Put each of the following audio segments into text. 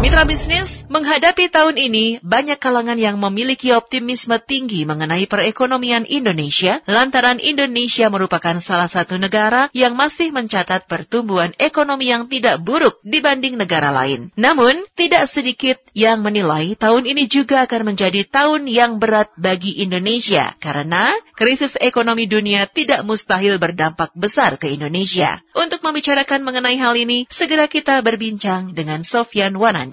Mitra bisnis, menghadapi tahun ini, banyak kalangan yang memiliki optimisme tinggi mengenai perekonomian Indonesia, lantaran Indonesia merupakan salah satu negara yang masih mencatat pertumbuhan ekonomi yang tidak buruk dibanding negara lain. Namun, tidak sedikit yang menilai tahun ini juga akan menjadi tahun yang berat bagi Indonesia, karena krisis ekonomi dunia tidak mustahil berdampak besar ke Indonesia. Untuk membicarakan mengenai hal ini, segera kita berbincang dengan Sofyan Wanan.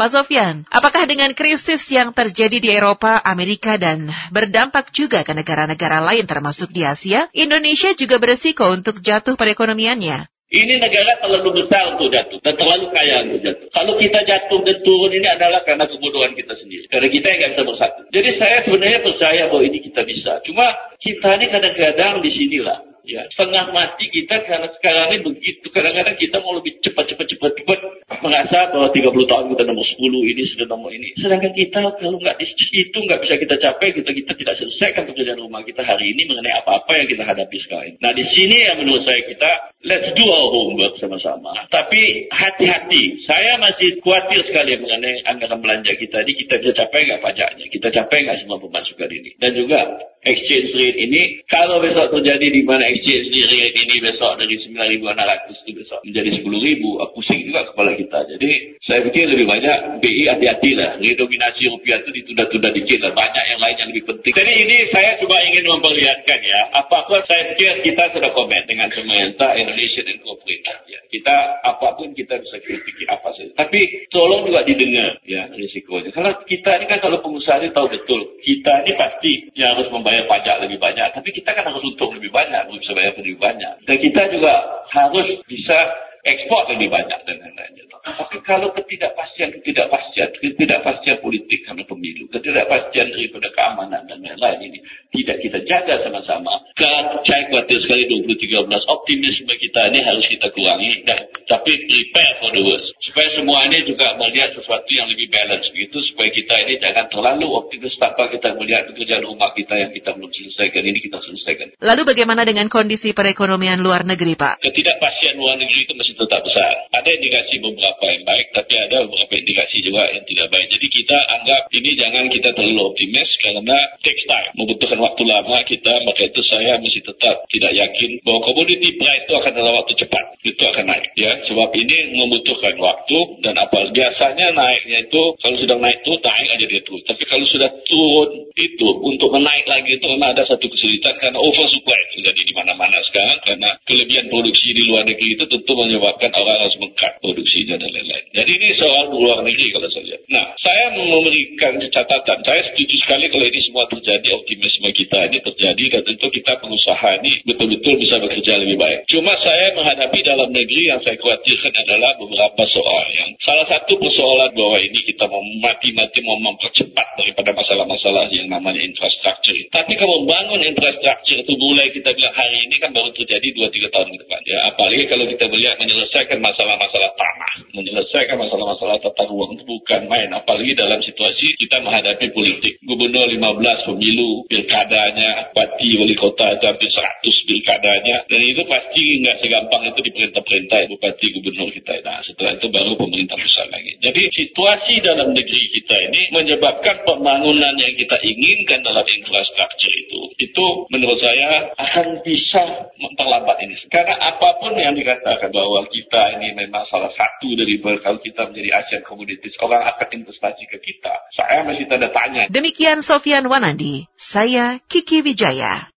Pak Sofyan, apakah dengan krisis yang terjadi di Eropa, Amerika, dan berdampak juga ke negara-negara lain termasuk di Asia, Indonesia juga beresiko untuk jatuh perekonomiannya? Ini negara terlalu besar untuk jatuh dan terlalu kaya untuk jatuh. Kalau kita jatuh dan turun ini adalah karena kebodohan kita sendiri. Karena kita yang bisa bersatu. Jadi saya sebenarnya percaya bahwa ini kita bisa. Cuma kita ini kadang-kadang di sinilah ya setengah mati kita karena sekarang ini begitu kadang-kadang kita mau lebih cepat cepat cepat cepat merasa bahwa 30 tahun kita nomor 10 ini sudah nomor ini. Sedangkan kita kalau nggak di situ nggak bisa kita capai kita kita tidak selesaikan pekerjaan rumah kita hari ini mengenai apa-apa yang kita hadapi sekarang. Nah di sini yang menurut saya kita let's do our homework sama-sama. Tapi hati-hati. Saya masih khawatir sekali mengenai anggaran belanja kita ini. Kita bisa capai nggak pajaknya? Kita capai nggak semua pemasukan ini? Dan juga exchange rate ini kalau besok terjadi di mana exchange rate ini besok dari 9.600 itu besok menjadi 10.000 pusing juga kepala kita. Jadi saya pikir lebih banyak BI hati-hati lah. Redominasi rupiah itu ditunda-tunda dikit lah. Banyak yang lain yang lebih penting. Jadi ini saya cuma ingin memperlihatkan ya apa pun saya pikir kita sudah komen dengan pemerintah Indonesia dan corporate ya. kita apa pun kita bisa kritik apa saja tapi tolong juga didengar ya risikonya kalau kita ini kan kalau pengusaha ini tahu betul kita ini pasti yang harus membayar bayar pajak lebih banyak. Tapi kita kan harus untung lebih banyak, belum bisa bayar lebih banyak. Dan kita juga harus bisa ekspor lebih banyak dan lain-lain. Tapi kalau ketidakpastian, ketidakpastian, ketidakpastian politik karena pemilu, ketidakpastian daripada keamanan dan lain-lain ini tidak kita jaga sama-sama, saya khawatir sekali 2013 optimisme kita ini harus kita kurangi, dan, tapi prepare for the worst. Supaya semua ini juga melihat sesuatu yang lebih balance begitu, supaya kita ini jangan terlalu optimis tanpa kita melihat pekerjaan rumah kita yang kita belum selesaikan, ini kita selesaikan. Lalu bagaimana dengan kondisi perekonomian luar negeri, Pak? Ketidakpastian luar negeri itu masih tetap besar. Ada indikasi beberapa beberapa yang baik, tapi ada beberapa indikasi juga yang tidak baik. Jadi kita anggap ini jangan kita terlalu optimis karena takes time, membutuhkan waktu lama kita, maka itu saya masih tetap tidak yakin bahwa commodity price itu akan dalam waktu cepat, itu akan naik. ya. Sebab ini membutuhkan waktu dan apa biasanya naiknya itu kalau sudah naik itu naik aja dia turun. Tapi kalau sudah turun itu untuk menaik lagi itu memang ada satu kesulitan karena oversupply terjadi di mana-mana sekarang karena kelebihan produksi di luar negeri itu tentu menyebabkan orang harus mengkat produksinya dan lain-lain. Jadi ini soal luar negeri kalau lihat. Nah, saya memberikan catatan. Saya setuju sekali kalau ini semua terjadi, optimisme kita ini terjadi dan tentu kita pengusaha ini betul-betul bisa bekerja lebih baik. Cuma saya menghadapi dalam negeri yang saya khawatirkan adalah beberapa soal. Yang salah satu persoalan bahwa ini kita mau mati-mati mau mempercepat daripada masalah-masalah yang namanya infrastruktur. Tapi kalau membangun infrastruktur itu mulai kita bilang hari ini kan baru terjadi 2-3 tahun ke depan. Ya, apalagi kalau kita melihat menyelesaikan masalah-masalah tanah menyelesaikan masalah-masalah tata ruang itu bukan main. Apalagi dalam situasi kita menghadapi politik. Gubernur 15 pemilu, pilkadanya, bupati, wali kota itu hampir 100 pilkadanya. Dan itu pasti nggak segampang itu di perintah-perintah bupati gubernur kita. Nah setelah itu baru pemerintah pusat lagi. Jadi situasi dalam negeri kita ini menyebabkan pembangunan yang kita inginkan dalam infrastruktur itu, itu menurut saya akan bisa memperlambat ini. Karena apa pun yang dikatakan bahwa kita ini memang salah satu dari kalau kita menjadi Asian Communities, orang akan investasi ke kita. Saya masih tanda tanya. Demikian Sofian Wanandi, saya Kiki Wijaya.